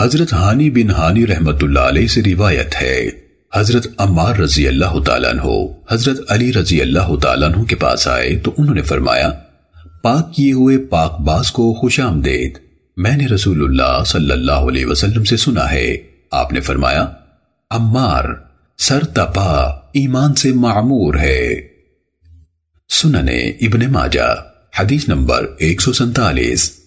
حضرت ہانی بن ہانی رحمت اللہ علیہ سے روایت ہے۔ حضرت عمار رضی اللہ تعالیٰ عنہ، حضرت علی رضی اللہ تعالیٰ عنہ کے پاس آئے تو انہوں نے فرمایا، پاک کیے ہوئے پاک باز کو خوش آمدید۔ میں نے رسول اللہ صلی اللہ علیہ وسلم سے سنا ہے۔ آپ نے فرمایا، عمار، سر تپا، ایمان سے معمور ہے۔ سننے ابن ماجہ، حدیث نمبر ایک سو سنتالیس۔